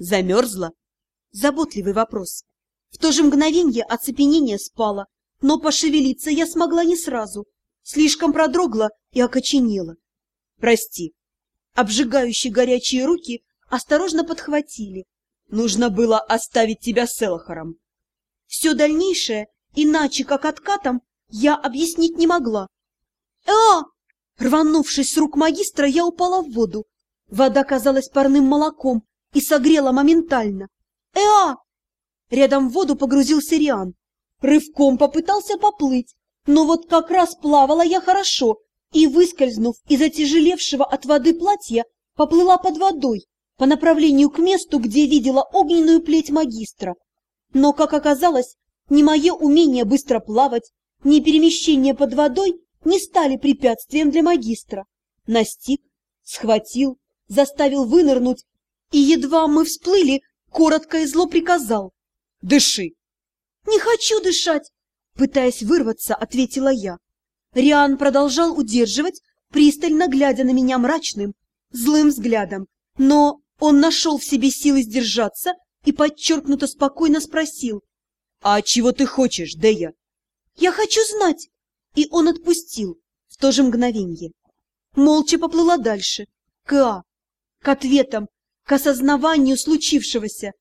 Замерзла? Заботливый вопрос. В то же мгновенье оцепенение спало, но пошевелиться я смогла не сразу. Слишком продрогла и окоченела. Прости. Обжигающие горячие руки осторожно подхватили. Нужно было оставить тебя с Элохором. Все дальнейшее, иначе как откатом, я объяснить не могла. «А!» Рванувшись с рук магистра, я упала в воду. Вода казалась парным молоком и согрела моментально. «Эа!» Рядом в воду погрузился Риан. Рывком попытался поплыть, но вот как раз плавала я хорошо и, выскользнув из отяжелевшего от воды платья, поплыла под водой по направлению к месту, где видела огненную плеть магистра. Но, как оказалось, ни мое умение быстро плавать, ни перемещение под водой не стали препятствием для магистра. Настиг, схватил, заставил вынырнуть, и едва мы всплыли, коротко и зло приказал. «Дыши!» «Не хочу дышать!» Пытаясь вырваться, ответила я. Риан продолжал удерживать, пристально глядя на меня мрачным, злым взглядом, но он нашел в себе силы сдержаться и подчеркнуто спокойно спросил. «А чего ты хочешь, Дея?» «Я хочу знать!» И он отпустил в то же мгновенье. Молча поплыла дальше, к А, к ответам, к осознаванию случившегося.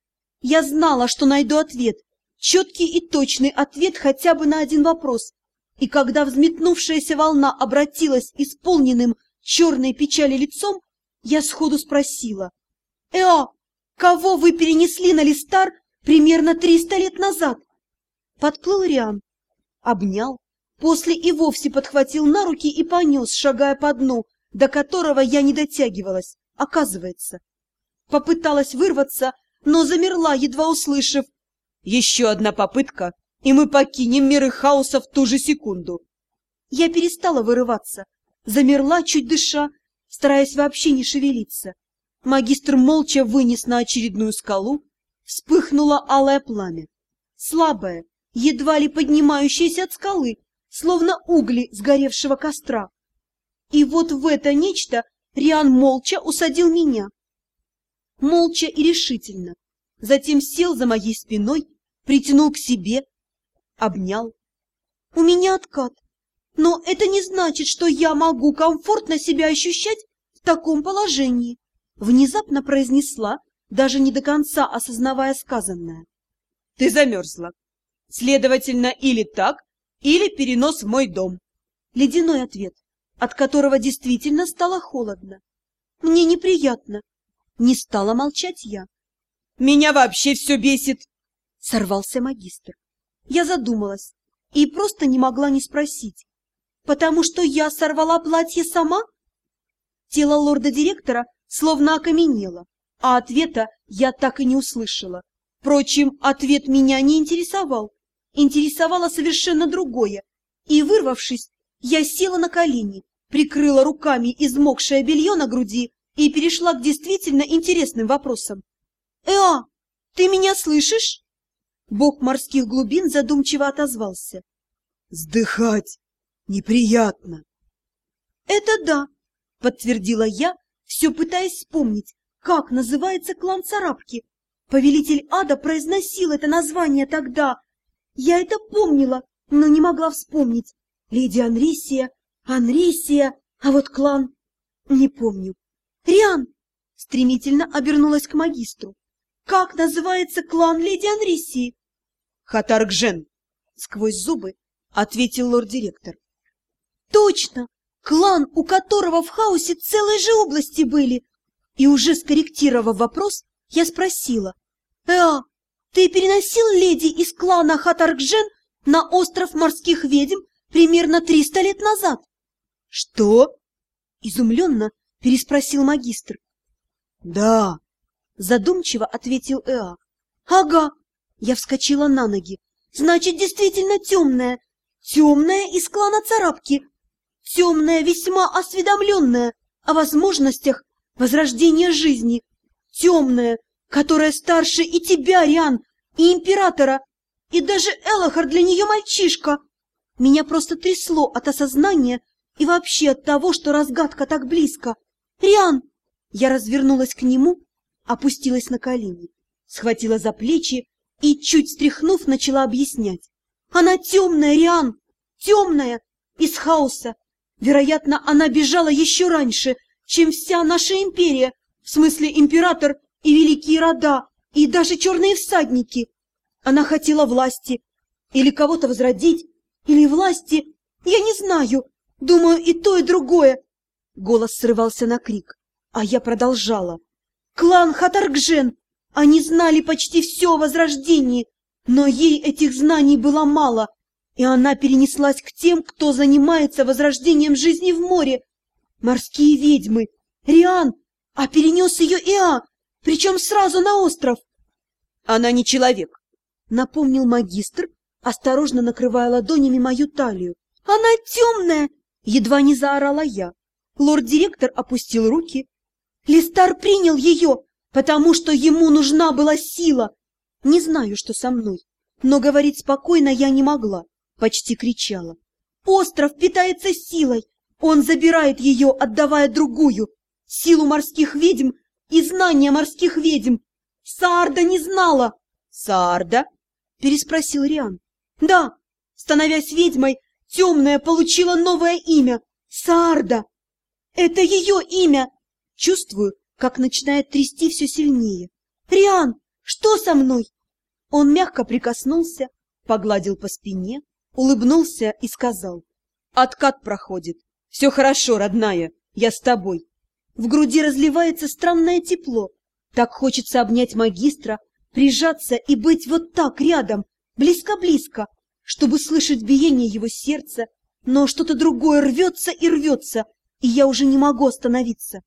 Я знала, что найду ответ, четкий и точный ответ хотя бы на один вопрос. И когда взметнувшаяся волна обратилась исполненным черной печали лицом, я сходу спросила. «Эа, кого вы перенесли на Листар примерно триста лет назад?» Подплыл Риан, обнял, после и вовсе подхватил на руки и понес, шагая по дну, до которого я не дотягивалась, оказывается. Попыталась вырваться, но замерла, едва услышав. Еще одна попытка, и мы покинем миры хаоса в ту же секунду. Я перестала вырываться, замерла, чуть дыша, стараясь вообще не шевелиться. Магистр молча вынес на очередную скалу, вспыхнуло алое пламя. Слабое, едва ли поднимающееся от скалы, словно угли сгоревшего костра. И вот в это нечто Риан молча усадил меня. Молча и решительно. Затем сел за моей спиной, притянул к себе, обнял. У меня откат, но это не значит, что я могу комфортно себя ощущать в таком положении, внезапно произнесла, даже не до конца осознавая сказанное. Ты замерзла. Следовательно, или так, или перенос в мой дом. Ледяной ответ, от которого действительно стало холодно. Мне неприятно. Не стала молчать я. Меня вообще все бесит! Сорвался магистр. Я задумалась и просто не могла не спросить. Потому что я сорвала платье сама? Тело лорда-директора словно окаменело, а ответа я так и не услышала. Впрочем, ответ меня не интересовал интересовало совершенно другое, и, вырвавшись, я села на колени, прикрыла руками измокшее белье на груди и перешла к действительно интересным вопросам. «Эа, ты меня слышишь?» Бог морских глубин задумчиво отозвался. «Сдыхать неприятно». «Это да», — подтвердила я, все пытаясь вспомнить, как называется клан Царапки. Повелитель ада произносил это название тогда, я это помнила, но не могла вспомнить. Леди Анрисия, Анрисия, а вот клан... Не помню. Риан! Стремительно обернулась к магистру. Как называется клан леди Анрисии? Хатаргжен! Сквозь зубы ответил лорд-директор. Точно! Клан, у которого в хаосе целые же области были. И уже скорректировав вопрос, я спросила. «Эа, ты переносил леди из клана Хатаргжен на остров морских ведьм примерно триста лет назад. — Что? — изумленно переспросил магистр. — Да, — задумчиво ответил Эа. — Ага, я вскочила на ноги. Значит, действительно темная. Темная из клана Царапки. Темная, весьма осведомленная о возможностях возрождения жизни. Темная, которая старше и тебя, Риан, и императора, и даже Элохар для нее мальчишка. Меня просто трясло от осознания и вообще от того, что разгадка так близко. Риан! Я развернулась к нему, опустилась на колени, схватила за плечи и, чуть стряхнув, начала объяснять. Она темная, Риан, темная, из хаоса. Вероятно, она бежала еще раньше, чем вся наша империя, в смысле император и великие рода, и даже черные всадники. Она хотела власти, или кого-то возродить, или власти, я не знаю, думаю, и то, и другое. Голос срывался на крик, а я продолжала. Клан Хатаргжен, они знали почти все о Возрождении, но ей этих знаний было мало, и она перенеслась к тем, кто занимается возрождением жизни в море. Морские ведьмы, Риан, а перенес ее Иа, причем сразу на остров. Она не человек, напомнил магистр, осторожно накрывая ладонями мою талию. Она темная! Едва не заорала я. Лорд-директор опустил руки. Листар принял ее, потому что ему нужна была сила. Не знаю, что со мной, но говорить спокойно я не могла, почти кричала. Остров питается силой, он забирает ее, отдавая другую, силу морских ведьм и знания морских ведьм. Саарда не знала. Саарда? Переспросил Риан. Да, становясь ведьмой, темная получила новое имя — Саарда. Это ее имя. Чувствую, как начинает трясти все сильнее. Риан, что со мной? Он мягко прикоснулся, погладил по спине, улыбнулся и сказал. Откат проходит. Все хорошо, родная, я с тобой. В груди разливается странное тепло. Так хочется обнять магистра, прижаться и быть вот так рядом, близко-близко, чтобы слышать биение его сердца, но что-то другое рвется и рвется, и я уже не могу остановиться.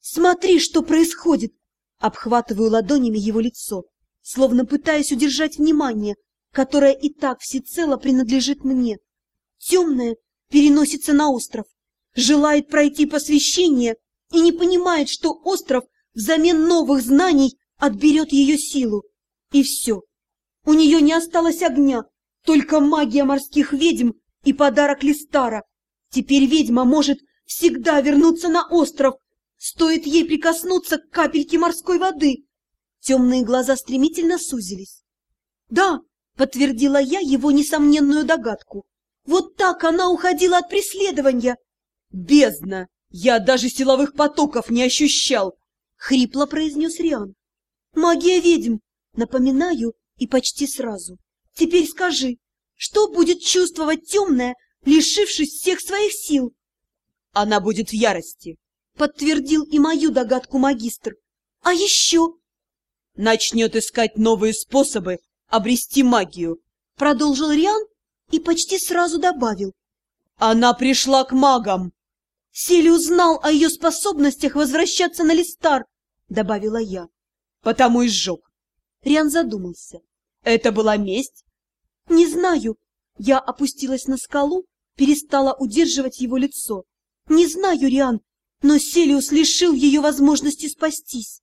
Смотри, что происходит! Обхватываю ладонями его лицо, словно пытаясь удержать внимание, которое и так всецело принадлежит мне. Темное переносится на остров, желает пройти посвящение и не понимает, что остров взамен новых знаний отберет ее силу. И все. У нее не осталось огня, только магия морских ведьм и подарок Листара. Теперь ведьма может всегда вернуться на остров, стоит ей прикоснуться к капельке морской воды. Темные глаза стремительно сузились. Да, подтвердила я его несомненную догадку. Вот так она уходила от преследования. Бездна! Я даже силовых потоков не ощущал! Хрипло произнес Риан. Магия ведьм, напоминаю, и почти сразу. Теперь скажи, что будет чувствовать темная, лишившись всех своих сил? Она будет в ярости, подтвердил и мою догадку магистр. А еще? Начнет искать новые способы обрести магию, продолжил Риан и почти сразу добавил. Она пришла к магам. Сели узнал о ее способностях возвращаться на Листар, добавила я. Потому и сжег. Риан задумался. Это была месть? Не знаю. Я опустилась на скалу, перестала удерживать его лицо. Не знаю, Риан, но Селиус лишил ее возможности спастись.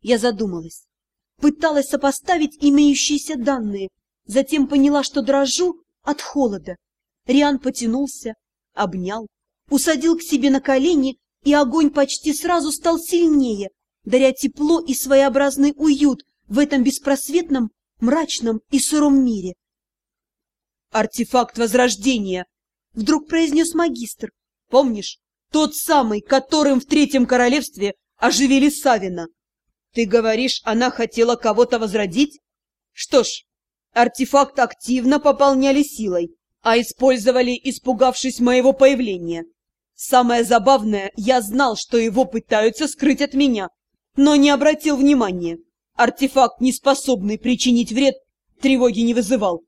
Я задумалась. Пыталась сопоставить имеющиеся данные, затем поняла, что дрожу от холода. Риан потянулся, обнял, усадил к себе на колени, и огонь почти сразу стал сильнее, даря тепло и своеобразный уют в этом беспросветном, мрачном и сыром мире. «Артефакт Возрождения!» — вдруг произнес магистр. «Помнишь, тот самый, которым в Третьем Королевстве оживили Савина? Ты говоришь, она хотела кого-то возродить? Что ж, артефакт активно пополняли силой, а использовали, испугавшись моего появления. Самое забавное, я знал, что его пытаются скрыть от меня, но не обратил внимания. Артефакт, не способный причинить вред, тревоги не вызывал.